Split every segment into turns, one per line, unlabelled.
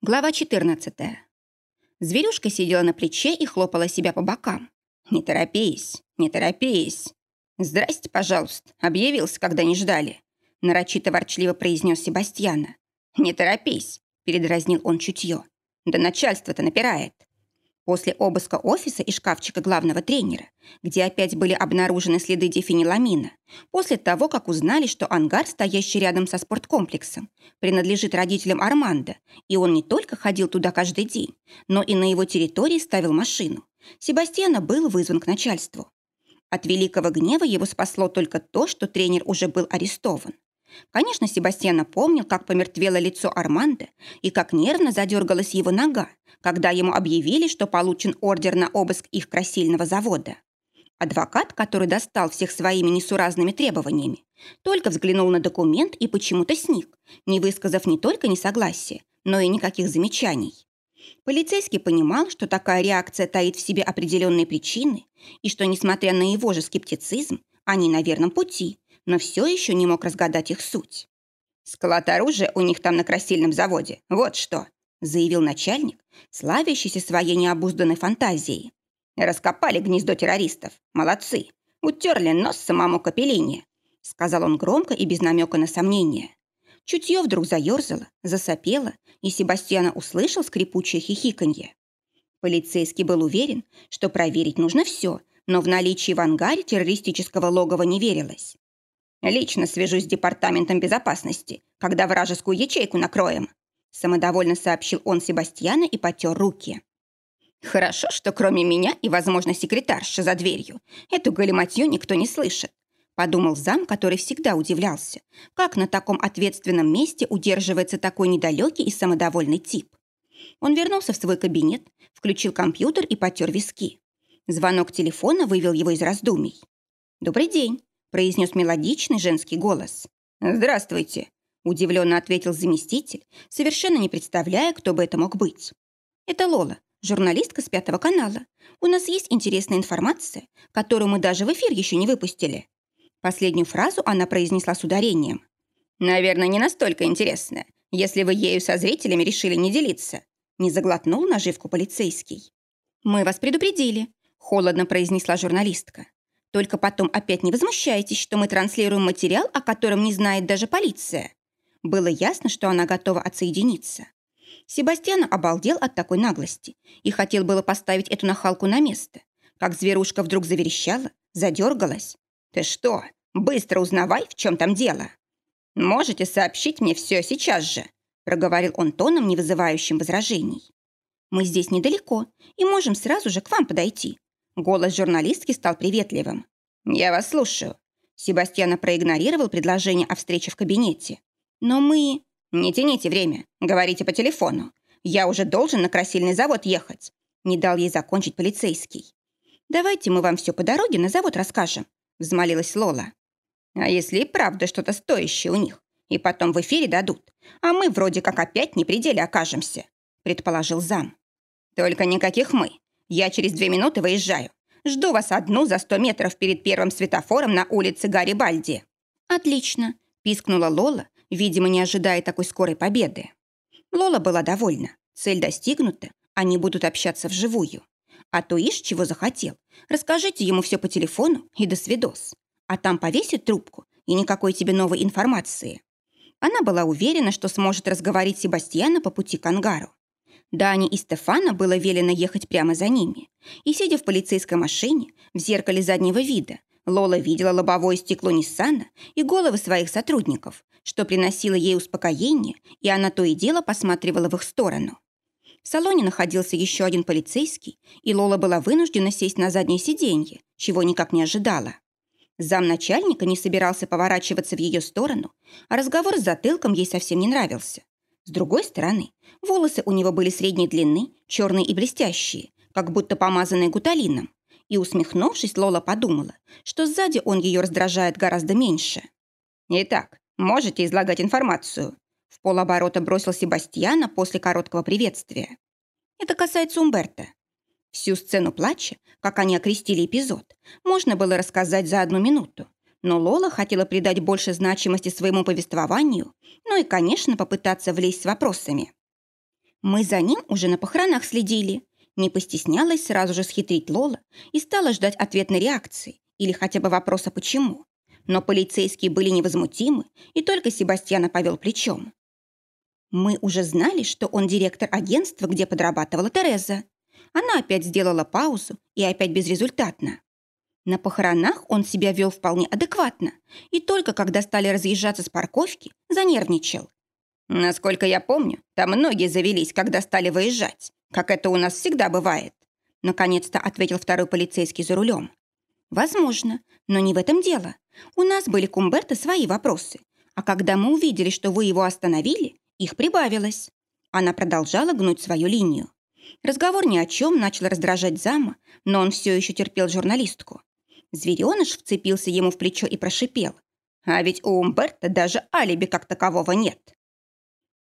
Глава 14. Зверюшка сидела на плече и хлопала себя по бокам. «Не торопись, не торопись!» «Здрасте, пожалуйста, объявился, когда не ждали», нарочито ворчливо произнес Себастьяна. «Не торопись», передразнил он чутье. «Да начальство-то напирает». После обыска офиса и шкафчика главного тренера, где опять были обнаружены следы дифениламина, после того, как узнали, что ангар, стоящий рядом со спорткомплексом, принадлежит родителям Армандо, и он не только ходил туда каждый день, но и на его территории ставил машину, Себастьяна был вызван к начальству. От великого гнева его спасло только то, что тренер уже был арестован. Конечно, Себастьян помнил, как помертвело лицо Армандо и как нервно задергалась его нога, когда ему объявили, что получен ордер на обыск их красильного завода. Адвокат, который достал всех своими несуразными требованиями, только взглянул на документ и почему-то сник, не высказав не только несогласия, но и никаких замечаний. Полицейский понимал, что такая реакция таит в себе определенные причины и что, несмотря на его же скептицизм, они на верном пути, но все еще не мог разгадать их суть. «Склад оружия у них там на красильном заводе. Вот что!» заявил начальник, славящийся своей необузданной фантазией. «Раскопали гнездо террористов. Молодцы. Утерли нос самому Капеллине», сказал он громко и без намека на сомнение. Чутье вдруг заерзало, засопело, и Себастьяна услышал скрипучее хихиканье. Полицейский был уверен, что проверить нужно все, но в наличии в ангаре террористического логова не верилось. Лично свяжусь с департаментом безопасности, когда вражескую ячейку накроем», самодовольно сообщил он Себастьяна и потер руки. «Хорошо, что кроме меня и, возможно, секретарши за дверью, эту галиматью никто не слышит», подумал зам, который всегда удивлялся, как на таком ответственном месте удерживается такой недалекий и самодовольный тип. Он вернулся в свой кабинет, включил компьютер и потер виски. Звонок телефона вывел его из раздумий. «Добрый день произнес мелодичный женский голос. «Здравствуйте», – удивленно ответил заместитель, совершенно не представляя, кто бы это мог быть. «Это Лола, журналистка с Пятого канала. У нас есть интересная информация, которую мы даже в эфир еще не выпустили». Последнюю фразу она произнесла с ударением. «Наверное, не настолько интересная, если вы ею со зрителями решили не делиться», не заглотнул наживку полицейский. «Мы вас предупредили», – холодно произнесла журналистка. Только потом опять не возмущайтесь, что мы транслируем материал, о котором не знает даже полиция. Было ясно, что она готова отсоединиться. Себастьян обалдел от такой наглости и хотел было поставить эту нахалку на место, как зверушка вдруг заверещала, задергалась. «Ты что? Быстро узнавай, в чем там дело!» «Можете сообщить мне все сейчас же», проговорил он тоном, не вызывающим возражений. «Мы здесь недалеко и можем сразу же к вам подойти. Голос журналистки стал приветливым. «Я вас слушаю». Себастьяна проигнорировал предложение о встрече в кабинете. «Но мы...» «Не тяните время. Говорите по телефону. Я уже должен на красильный завод ехать». Не дал ей закончить полицейский. «Давайте мы вам все по дороге на завод расскажем», взмолилась Лола. «А если и правда что-то стоящее у них, и потом в эфире дадут, а мы вроде как опять не при деле окажемся», предположил зам. «Только никаких мы. Я через две минуты выезжаю. Жду вас одну за сто метров перед первым светофором на улице Гарибальди». «Отлично», – пискнула Лола, видимо, не ожидая такой скорой победы. Лола была довольна. Цель достигнута, они будут общаться вживую. А то ишь чего захотел. Расскажите ему все по телефону и до свидос. А там повесит трубку, и никакой тебе новой информации. Она была уверена, что сможет разговорить Себастьяна по пути к ангару. Дани и Стефана было велено ехать прямо за ними. И, сидя в полицейской машине, в зеркале заднего вида, Лола видела лобовое стекло Ниссана и головы своих сотрудников, что приносило ей успокоение, и она то и дело посматривала в их сторону. В салоне находился еще один полицейский, и Лола была вынуждена сесть на заднее сиденье, чего никак не ожидала. Замначальника не собирался поворачиваться в ее сторону, а разговор с затылком ей совсем не нравился. С другой стороны, волосы у него были средней длины, черные и блестящие, как будто помазанные гуталином. И, усмехнувшись, Лола подумала, что сзади он ее раздражает гораздо меньше. «Итак, можете излагать информацию?» В полоборота бросил Себастьяна после короткого приветствия. Это касается Умберта. Всю сцену плача, как они окрестили эпизод, можно было рассказать за одну минуту, но Лола хотела придать больше значимости своему повествованию, ну и, конечно, попытаться влезть с вопросами. Мы за ним уже на похоронах следили. Не постеснялась сразу же схитрить Лола и стала ждать ответной реакции или хотя бы вопроса «почему?». Но полицейские были невозмутимы, и только Себастьяна повел плечом. Мы уже знали, что он директор агентства, где подрабатывала Тереза. Она опять сделала паузу и опять безрезультатно. На похоронах он себя вел вполне адекватно, и только когда стали разъезжаться с парковки, занервничал. Насколько я помню, там многие завелись, когда стали выезжать, как это у нас всегда бывает. Наконец-то ответил второй полицейский за рулем. Возможно, но не в этом дело. У нас были к Умберто свои вопросы. А когда мы увидели, что вы его остановили, их прибавилось. Она продолжала гнуть свою линию. Разговор ни о чем начал раздражать зама, но он все еще терпел журналистку. Звереныш вцепился ему в плечо и прошипел. А ведь у Умберта даже алиби как такового нет.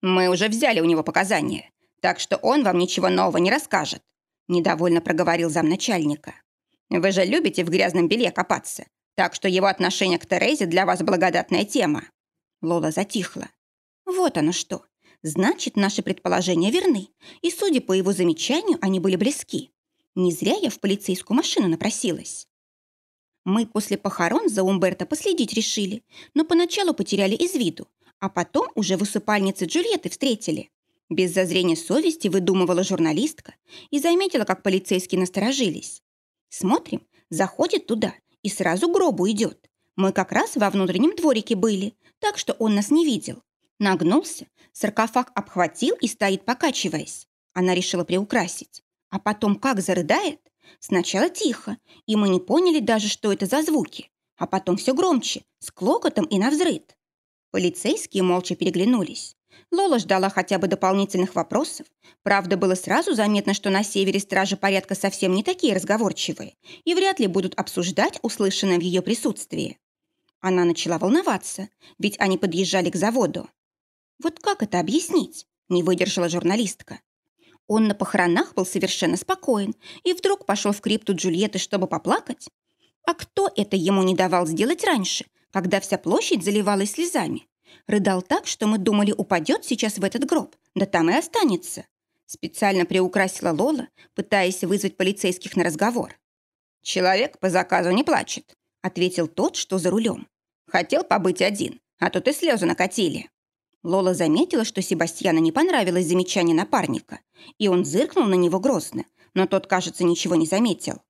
Мы уже взяли у него показания, так что он вам ничего нового не расскажет, недовольно проговорил замначальника. Вы же любите в грязном белье копаться, так что его отношение к Терезе для вас благодатная тема. Лола затихла. Вот оно что. Значит, наши предположения верны, и, судя по его замечанию, они были близки. Не зря я в полицейскую машину напросилась. Мы после похорон за Умберто последить решили, но поначалу потеряли из виду, а потом уже в усыпальнице Джульетты встретили. Без зазрения совести выдумывала журналистка и заметила, как полицейские насторожились. Смотрим, заходит туда и сразу к гробу идет. Мы как раз во внутреннем дворике были, так что он нас не видел. Нагнулся, саркофаг обхватил и стоит, покачиваясь. Она решила приукрасить. А потом как зарыдает? Сначала тихо, и мы не поняли даже, что это за звуки. А потом все громче, с клокотом и навзрыд. Полицейские молча переглянулись. Лола ждала хотя бы дополнительных вопросов. Правда, было сразу заметно, что на севере стражи порядка совсем не такие разговорчивые и вряд ли будут обсуждать услышанное в ее присутствии. Она начала волноваться, ведь они подъезжали к заводу. Вот как это объяснить? Не выдержала журналистка. Он на похоронах был совершенно спокоен и вдруг пошел в крипту Джульетты, чтобы поплакать. А кто это ему не давал сделать раньше, когда вся площадь заливалась слезами? Рыдал так, что мы думали, упадет сейчас в этот гроб, да там и останется. Специально приукрасила Лола, пытаясь вызвать полицейских на разговор. «Человек по заказу не плачет», — ответил тот, что за рулем. «Хотел побыть один, а тут и слезы накатили». Лола заметила, что Себастьяну не понравилось замечание напарника, и он зыркнул на него грозно, но тот, кажется, ничего не заметил.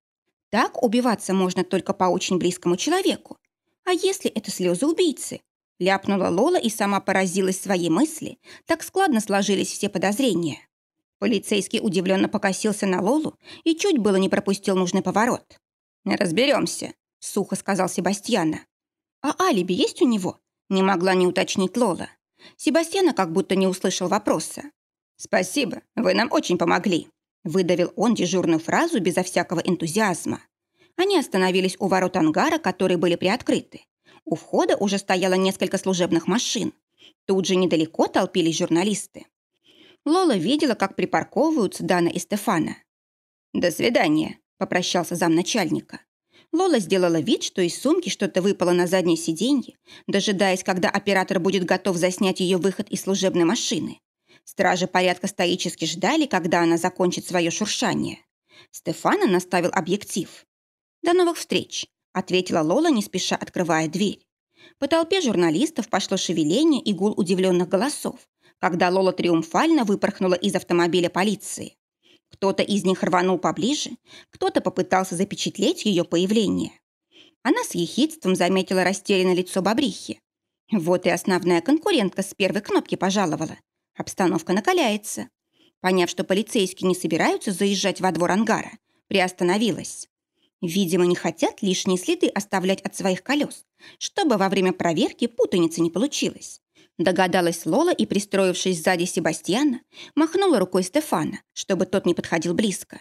Так убиваться можно только по очень близкому человеку. А если это слезы убийцы? Ляпнула Лола и сама поразилась своей мысли, так складно сложились все подозрения. Полицейский удивленно покосился на Лолу и чуть было не пропустил нужный поворот. «Разберемся», — сухо сказал Себастьяна. «А алиби есть у него?» — не могла не уточнить Лола. Себастьяна как будто не услышал вопроса. «Спасибо, вы нам очень помогли», — выдавил он дежурную фразу безо всякого энтузиазма. Они остановились у ворот ангара, которые были приоткрыты. У входа уже стояло несколько служебных машин. Тут же недалеко толпились журналисты. Лола видела, как припарковываются Дана и Стефана. «До свидания», — попрощался замначальника. Лола сделала вид, что из сумки что-то выпало на заднее сиденье, дожидаясь, когда оператор будет готов заснять ее выход из служебной машины. Стражи порядка стоически ждали, когда она закончит свое шуршание. Стефана наставил объектив. «До новых встреч», — ответила Лола, не спеша открывая дверь. По толпе журналистов пошло шевеление и гул удивленных голосов, когда Лола триумфально выпорхнула из автомобиля полиции. Кто-то из них рванул поближе, кто-то попытался запечатлеть ее появление. Она с ехидством заметила растерянное лицо бобрихи. Вот и основная конкурентка с первой кнопки пожаловала. Обстановка накаляется. Поняв, что полицейские не собираются заезжать во двор ангара, приостановилась. Видимо, не хотят лишние следы оставлять от своих колес, чтобы во время проверки путаницы не получилось. Догадалась Лола и, пристроившись сзади Себастьяна, махнула рукой Стефана, чтобы тот не подходил близко.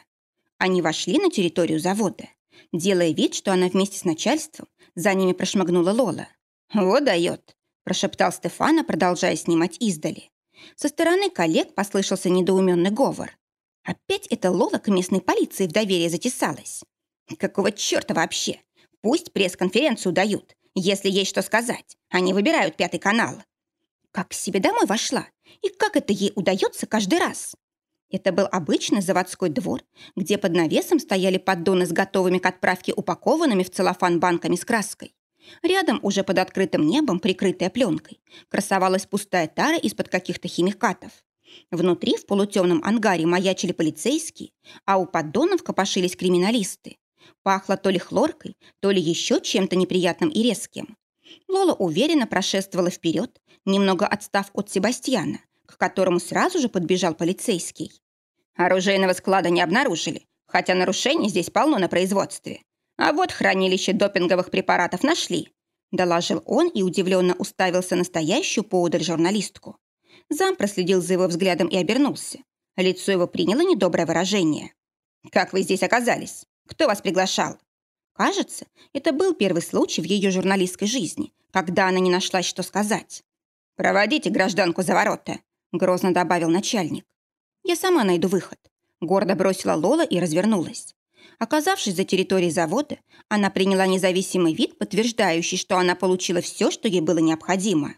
Они вошли на территорию завода. Делая вид, что она вместе с начальством, за ними прошмыгнула Лола. «Вот дает», – прошептал Стефана, продолжая снимать издали. Со стороны коллег послышался недоуменный говор. Опять эта Лола к местной полиции в доверие затесалась. Какого черта вообще? Пусть пресс-конференцию дают, если есть что сказать. Они выбирают пятый канал. Как к себе домой вошла? И как это ей удается каждый раз? Это был обычный заводской двор, где под навесом стояли поддоны с готовыми к отправке упакованными в целлофан банками с краской. Рядом, уже под открытым небом, прикрытая пленкой, красовалась пустая тара из-под каких-то химикатов. Внутри, в полутемном ангаре, маячили полицейские, а у поддонов копошились криминалисты. Пахло то ли хлоркой, то ли еще чем-то неприятным и резким. Лола уверенно прошествовала вперед, немного отстав от Себастьяна, к которому сразу же подбежал полицейский. Оружейного склада не обнаружили, хотя нарушений здесь полно на производстве. А вот хранилище допинговых препаратов нашли, доложил он и удивленно уставился на стоящую поодаль журналистку. Зам проследил за его взглядом и обернулся. Лицо его приняло недоброе выражение. «Как вы здесь оказались? Кто вас приглашал?» Кажется, это был первый случай в ее журналистской жизни, когда она не нашлась, что сказать. «Проводите гражданку за ворота», — грозно добавил начальник. «Я сама найду выход». Гордо бросила Лола и развернулась. Оказавшись за территорией завода, она приняла независимый вид, подтверждающий, что она получила все, что ей было необходимо.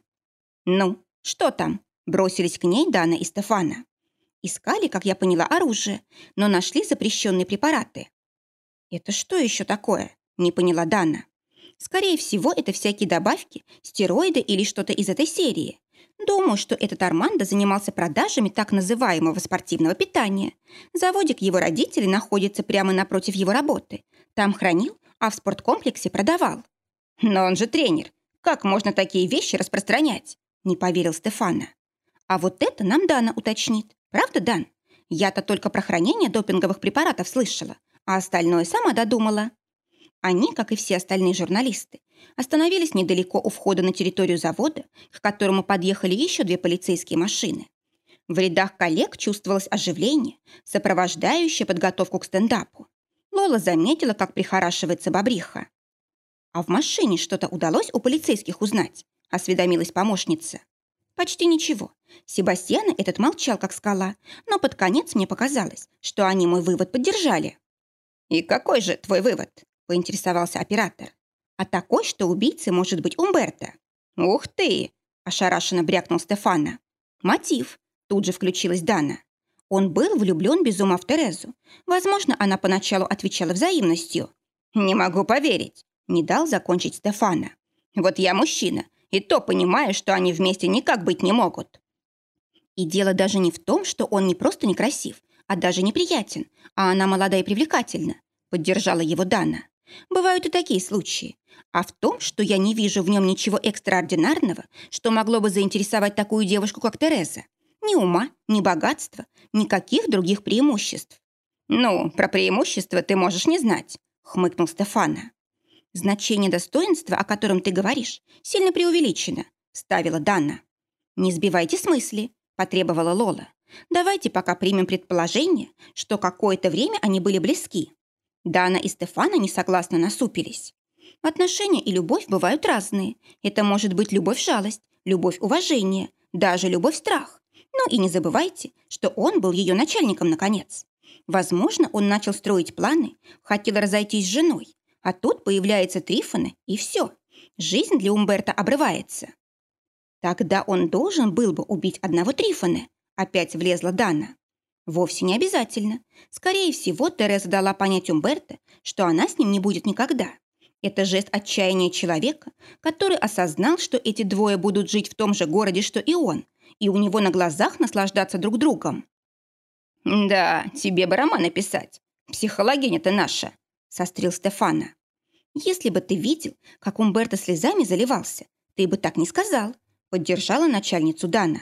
«Ну, что там?» Бросились к ней Дана и Стефана. Искали, как я поняла, оружие, но нашли запрещенные препараты. «Это что еще такое?» – не поняла Дана. «Скорее всего, это всякие добавки, стероиды или что-то из этой серии. Думаю, что этот Армандо занимался продажами так называемого спортивного питания. Заводик его родителей находится прямо напротив его работы. Там хранил, а в спорткомплексе продавал. Но он же тренер. Как можно такие вещи распространять? Не поверил Стефана. А вот это нам Дана уточнит. Правда, Дан? Я-то только про хранение допинговых препаратов слышала, а остальное сама додумала. Они, как и все остальные журналисты, остановились недалеко у входа на территорию завода, к которому подъехали еще две полицейские машины. В рядах коллег чувствовалось оживление, сопровождающее подготовку к стендапу. Лола заметила, как прихорашивается бобриха. «А в машине что-то удалось у полицейских узнать?» – осведомилась помощница. Почти ничего. Себастьяна этот молчал, как скала, но под конец мне показалось, что они мой вывод поддержали. «И какой же твой вывод?» – поинтересовался оператор. «А такой, что убийцей может быть Умберто». «Ух ты!» – ошарашенно брякнул Стефана. «Мотив», – тут же включилась Дана. Он был влюблен без ума в Терезу. Возможно, она поначалу отвечала взаимностью. «Не могу поверить», – не дал закончить Стефана. «Вот я мужчина, и то понимаю, что они вместе никак быть не могут. И дело даже не в том, что он не просто некрасив, а даже неприятен, а она молодая и привлекательна, поддержала его Дана. Бывают и такие случаи. А в том, что я не вижу в нем ничего экстраординарного, что могло бы заинтересовать такую девушку, как Тереза. Ни ума, ни богатства, никаких других преимуществ. «Ну, про преимущества ты можешь не знать», — хмыкнул Стефана. «Значение достоинства, о котором ты говоришь, сильно преувеличено», — ставила Дана. «Не сбивайте с мысли», — потребовала Лола. «Давайте пока примем предположение, что какое-то время они были близки». Дана и Стефана несогласно насупились. Отношения и любовь бывают разные. Это может быть любовь-жалость, любовь-уважение, даже любовь-страх. Ну и не забывайте, что он был ее начальником, наконец. Возможно, он начал строить планы, хотел разойтись с женой, а тут появляется Трифона, и все. Жизнь для Умберта обрывается. Тогда он должен был бы убить одного Трифона. Опять влезла Дана. Вовсе не обязательно. Скорее всего, Тереза дала понять Умберто, что она с ним не будет никогда. Это жест отчаяния человека, который осознал, что эти двое будут жить в том же городе, что и он, и у него на глазах наслаждаться друг другом. «Да, тебе бы роман написать. Психологиня-то наша», — сострил Стефана. «Если бы ты видел, как Умберто слезами заливался, ты бы так не сказал», — поддержала начальницу Дана.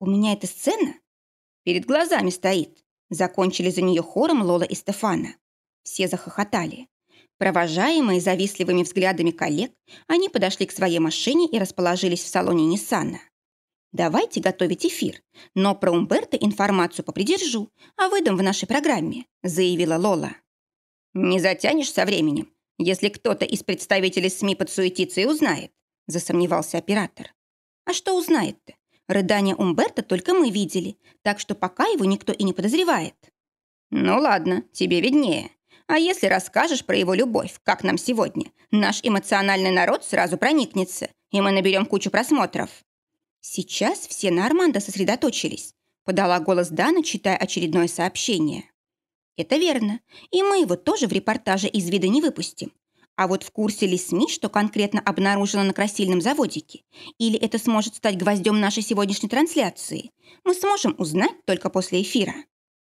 «У меня эта сцена перед глазами стоит», — закончили за нее хором Лола и Стефана. Все захохотали. Провожаемые завистливыми взглядами коллег, они подошли к своей машине и расположились в салоне Ниссана. «Давайте готовить эфир, но про Умберто информацию попридержу, а выдам в нашей программе», — заявила Лола. «Не затянешь со временем, если кто-то из представителей СМИ подсуетится и узнает», засомневался оператор. «А что узнает-то? Рыдание Умберта только мы видели, так что пока его никто и не подозревает». «Ну ладно, тебе виднее. А если расскажешь про его любовь, как нам сегодня, наш эмоциональный народ сразу проникнется, и мы наберем кучу просмотров». Сейчас все на Армандо сосредоточились, подала голос Дана, читая очередное сообщение. Это верно, и мы его тоже в репортаже из вида не выпустим. А вот в курсе ли СМИ, что конкретно обнаружено на красильном заводике, или это сможет стать гвоздем нашей сегодняшней трансляции, мы сможем узнать только после эфира.